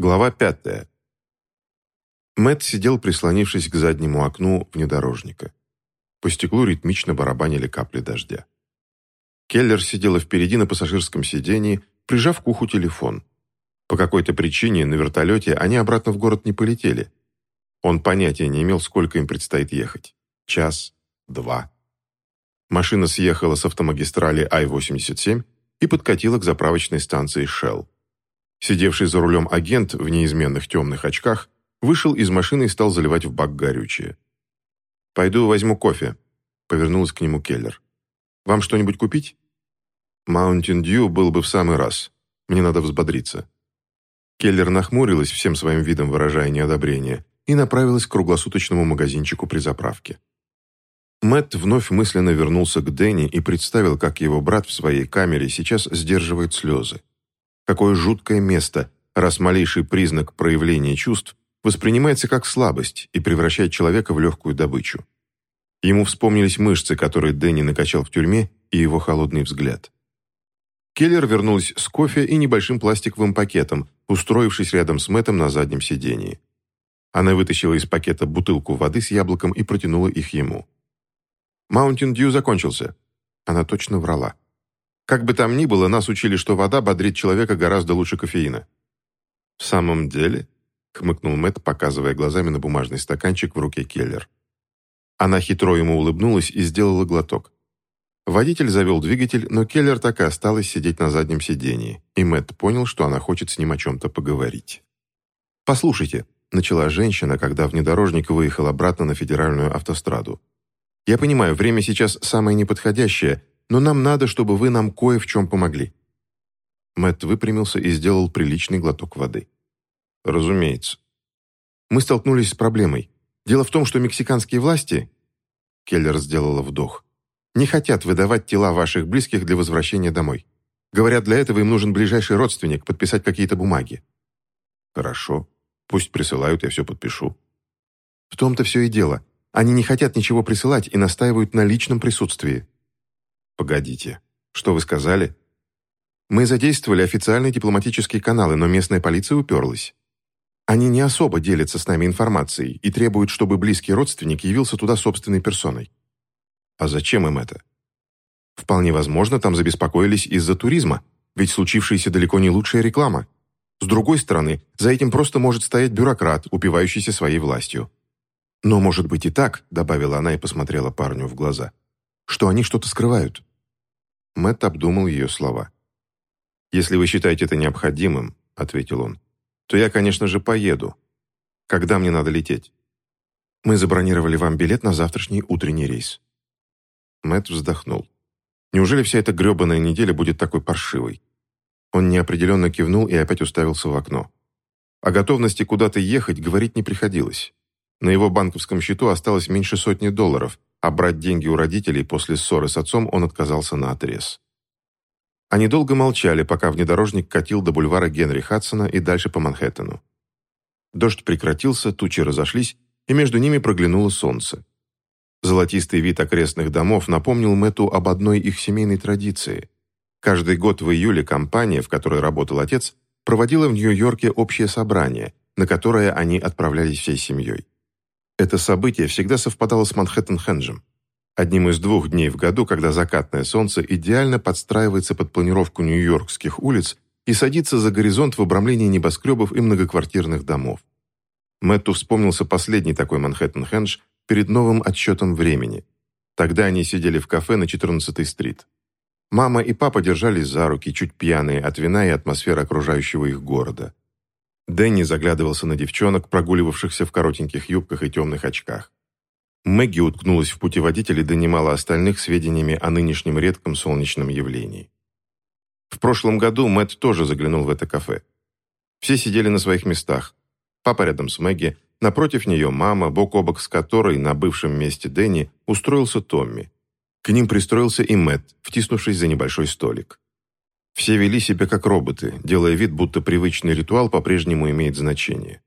Глава пятая. Мэт сидел, прислонившись к заднему окну внедорожника. По стеклу ритмично барабанили капли дождя. Келлер сидела впереди на пассажирском сидении, прижав к уху телефон. По какой-то причине на вертолете они обратно в город не полетели. Он понятия не имел, сколько им предстоит ехать. Час, два. Машина съехала с автомагистрали Ай-87 и подкатила к заправочной станции Shell. Сидевший за рулем агент в неизменных темных очках вышел из машины и стал заливать в бак горючее. «Пойду возьму кофе», — повернулась к нему Келлер. «Вам что-нибудь купить?» «Маунтин Дью был бы в самый раз. Мне надо взбодриться». Келлер нахмурилась, всем своим видом выражая неодобрение, и направилась к круглосуточному магазинчику при заправке. Мэтт вновь мысленно вернулся к Дэнни и представил, как его брат в своей камере сейчас сдерживает слезы. Какое жуткое место, раз малейший признак проявления чувств воспринимается как слабость и превращает человека в легкую добычу. Ему вспомнились мышцы, которые Дэнни накачал в тюрьме, и его холодный взгляд. Келлер вернулась с кофе и небольшим пластиковым пакетом, устроившись рядом с Мэттом на заднем сидении. Она вытащила из пакета бутылку воды с яблоком и протянула их ему. «Маунтин Дью закончился». Она точно врала. Как бы там ни было, нас учили, что вода бодрит человека гораздо лучше кофеина. «В самом деле?» — хмыкнул Мэтт, показывая глазами на бумажный стаканчик в руке Келлер. Она хитро ему улыбнулась и сделала глоток. Водитель завел двигатель, но Келлер так и осталась сидеть на заднем сидении, и Мэтт понял, что она хочет с ним о чем-то поговорить. «Послушайте», — начала женщина, когда внедорожник выехал обратно на федеральную автостраду. «Я понимаю, время сейчас самое неподходящее, но нам надо, чтобы вы нам кое в чем помогли». Мэтт выпрямился и сделал приличный глоток воды. «Разумеется. Мы столкнулись с проблемой. Дело в том, что мексиканские власти...» Келлер сделала вдох. «Не хотят выдавать тела ваших близких для возвращения домой. Говорят, для этого им нужен ближайший родственник подписать какие-то бумаги». «Хорошо. Пусть присылают, я все подпишу». «В том-то все и дело. Они не хотят ничего присылать и настаивают на личном присутствии. «Погодите, что вы сказали?» «Мы задействовали официальные дипломатические каналы, но местная полиция уперлась. Они не особо делятся с нами информацией и требуют, чтобы близкий родственник явился туда собственной персоной». «А зачем им это?» «Вполне возможно, там забеспокоились из-за туризма, ведь случившаяся далеко не лучшая реклама. С другой стороны, за этим просто может стоять бюрократ, упивающийся своей властью». «Но может быть и так», — добавила она и посмотрела парню в глаза, «что они что-то скрывают». Мэтт обдумал ее слова. «Если вы считаете это необходимым», — ответил он, «то я, конечно же, поеду. Когда мне надо лететь?» «Мы забронировали вам билет на завтрашний утренний рейс». Мэтт вздохнул. «Неужели вся эта гребаная неделя будет такой паршивой?» Он неопределенно кивнул и опять уставился в окно. О готовности куда-то ехать говорить не приходилось. На его банковском счету осталось меньше сотни долларов, а брать деньги у родителей после ссоры с отцом он отказался на отрез. Они долго молчали, пока внедорожник катил до бульвара Генри Хадсона и дальше по Манхэттену. Дождь прекратился, тучи разошлись, и между ними проглянуло солнце. Золотистый вид окрестных домов напомнил Мэтту об одной их семейной традиции. Каждый год в июле компания, в которой работал отец, проводила в Нью-Йорке общее собрание, на которое они отправлялись всей семьей. Это событие всегда совпадало с Манхэттен-Хенджем, одним из двух дней в году, когда закатное солнце идеально подстраивается под планировку нью-йоркских улиц и садится за горизонт в обрамлении небоскребов и многоквартирных домов. Мэтту вспомнился последний такой Манхэттен-Хендж перед новым отсчетом времени. Тогда они сидели в кафе на 14-й стрит. Мама и папа держались за руки, чуть пьяные от вина и атмосферы окружающего их города. Дэнни заглядывался на девчонок, прогуливавшихся в коротеньких юбках и темных очках. Мэгги уткнулась в путеводитель и донимала остальных сведениями о нынешнем редком солнечном явлении. В прошлом году Мэтт тоже заглянул в это кафе. Все сидели на своих местах. Папа рядом с Мэгги, напротив нее мама, бок о бок с которой на бывшем месте Дэнни устроился Томми. К ним пристроился и Мэтт, втиснувшись за небольшой столик. Все вели себя как роботы, делая вид, будто привычный ритуал по-прежнему имеет значение.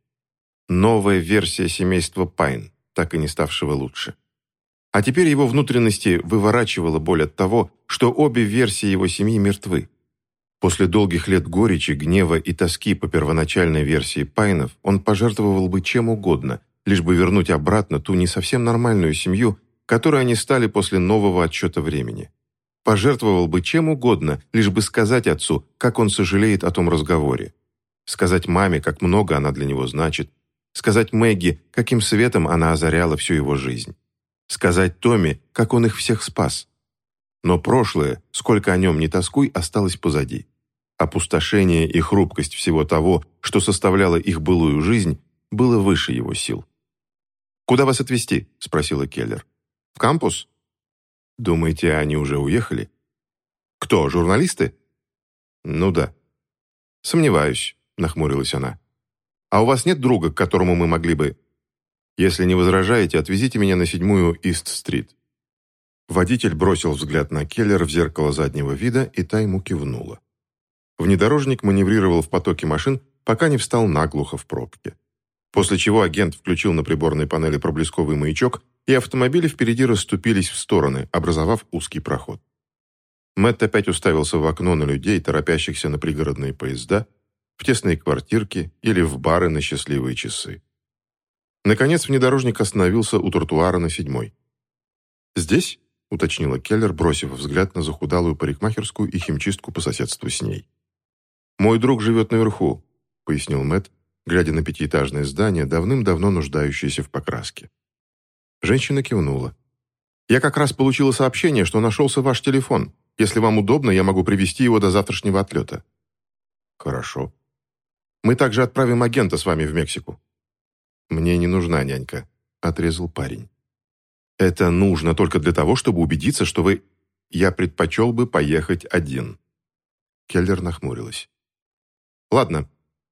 Новая версия семейства Пайн, так и не ставшего лучше. А теперь его внутренности выворачивала боль от того, что обе версии его семьи мертвы. После долгих лет горечи, гнева и тоски по первоначальной версии Пайнов он пожертвовал бы чем угодно, лишь бы вернуть обратно ту не совсем нормальную семью, которой они стали после нового отсчета времени. Пожертвовал бы чем угодно, лишь бы сказать отцу, как он сожалеет о том разговоре. Сказать маме, как много она для него значит. Сказать Мэгги, каким светом она озаряла всю его жизнь. Сказать Томми, как он их всех спас. Но прошлое, сколько о нем не тоскуй, осталось позади. Опустошение и хрупкость всего того, что составляло их былую жизнь, было выше его сил. «Куда вас отвезти?» – спросила Келлер. «В кампус?» «Думаете, они уже уехали?» «Кто, журналисты?» «Ну да». «Сомневаюсь», – нахмурилась она. «А у вас нет друга, к которому мы могли бы...» «Если не возражаете, отвезите меня на седьмую Ист-стрит». Водитель бросил взгляд на Келлер в зеркало заднего вида, и та ему кивнула. Внедорожник маневрировал в потоке машин, пока не встал наглухо в пробке. После чего агент включил на приборной панели проблесковый маячок, и автомобили впереди расступились в стороны, образовав узкий проход. Мэтт опять уставился в окно на людей, торопящихся на пригородные поезда, в тесные квартирки или в бары на счастливые часы. Наконец внедорожник остановился у тротуара на седьмой. «Здесь?» — уточнила Келлер, бросив взгляд на захудалую парикмахерскую и химчистку по соседству с ней. «Мой друг живет наверху», — пояснил Мэтт, глядя на пятиэтажное здание, давным-давно нуждающееся в покраске. Женщина кивнула. «Я как раз получила сообщение, что нашелся ваш телефон. Если вам удобно, я могу привести его до завтрашнего отлета». «Хорошо. Мы также отправим агента с вами в Мексику». «Мне не нужна нянька», — отрезал парень. «Это нужно только для того, чтобы убедиться, что вы...» «Я предпочел бы поехать один». Келлер нахмурилась. Ладно,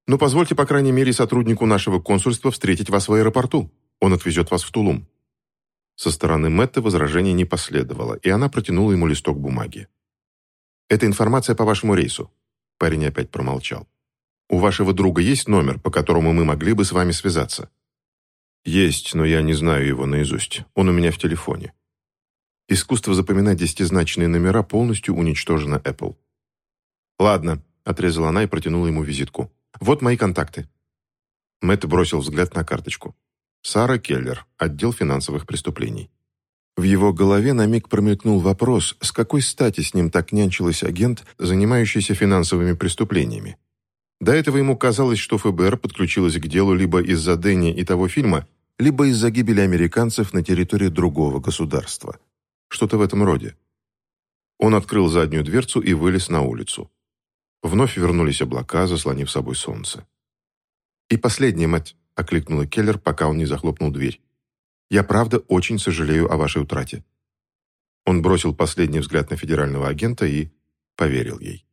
но позвольте, по крайней мере, сотруднику нашего консульства встретить вас в аэропорту. Он отвезет вас в Тулум». Со стороны Мэтта возражения не последовало, и она протянула ему листок бумаги. «Это информация по вашему рейсу». Парень опять промолчал. «У вашего друга есть номер, по которому мы могли бы с вами связаться?» «Есть, но я не знаю его наизусть. Он у меня в телефоне». Искусство запоминать десятизначные номера полностью уничтожено Apple. «Ладно, Отрезала она и протянула ему визитку. «Вот мои контакты». Мэтт бросил взгляд на карточку. Сара Келлер, отдел финансовых преступлений. В его голове на миг промелькнул вопрос, с какой стати с ним так нянчилась агент, занимающийся финансовыми преступлениями. До этого ему казалось, что ФБР подключилось к делу либо из-за Дэнни и того фильма, либо из-за гибели американцев на территории другого государства. Что-то в этом роде. Он открыл заднюю дверцу и вылез на улицу. Вновь вернулись облака, заслонив собой солнце. «И последнее, Мэтт», — окликнула Келлер, пока он не захлопнул дверь. «Я правда очень сожалею о вашей утрате». Он бросил последний взгляд на федерального агента и поверил ей.